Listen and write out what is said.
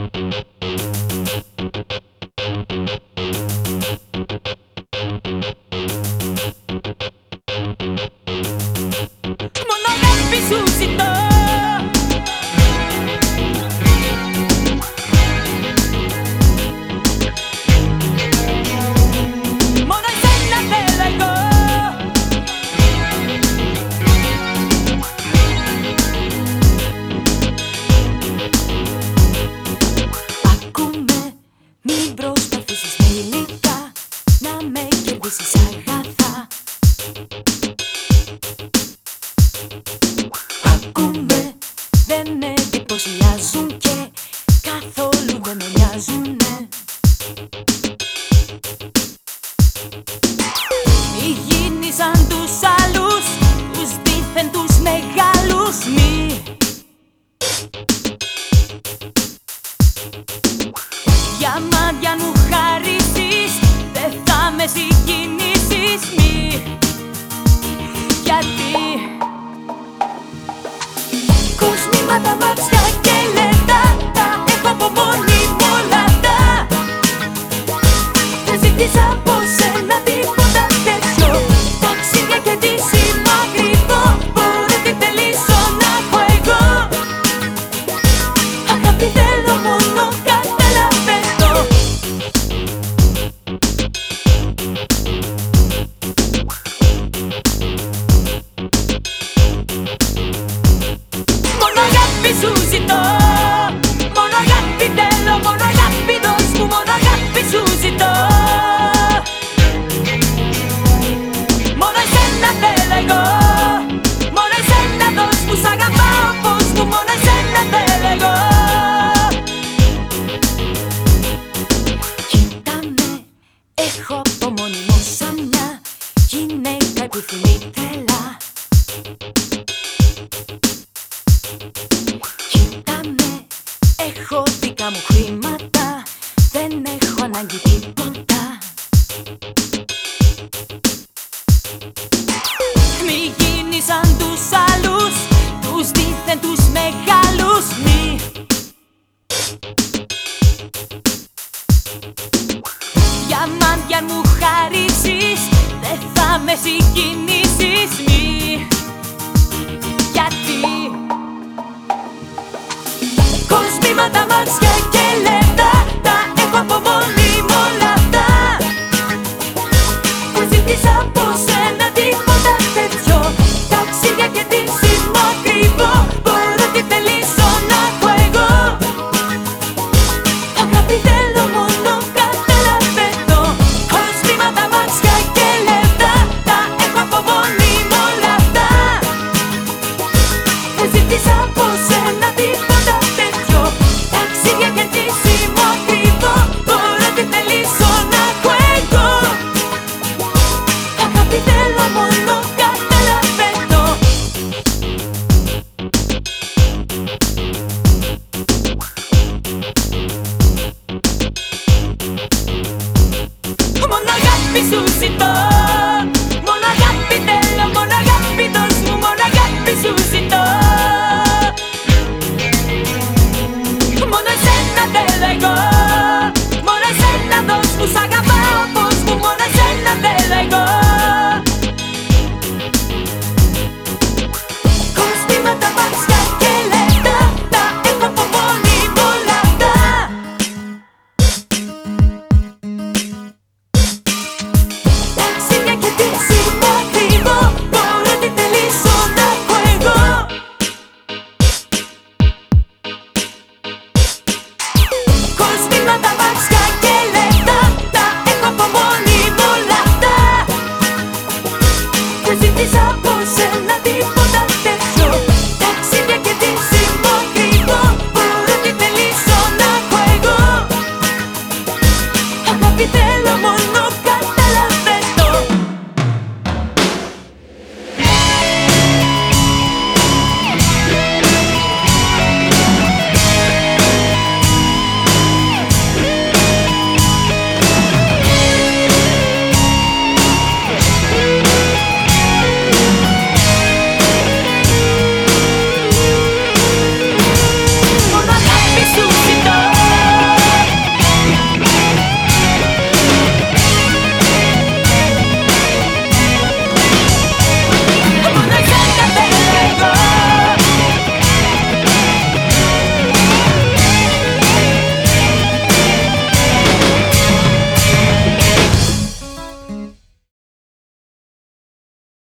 Mon nom est Bisous. Τα μάτια μου χαρίσεις Δεν θα με συγκινήσεις. Μη. Γιατί; Κοσμήματα Κοίτα με, έχω δικά μου χρήματα Δεν έχω ανάγκη τίποτα. Μη γίνεις σαν τους άλλους Τους δίθεν τους μεγάλους Μη. Για μάντια μου χαρίσεις Δεν θα με συγκινήσεις Μη. capitello mondo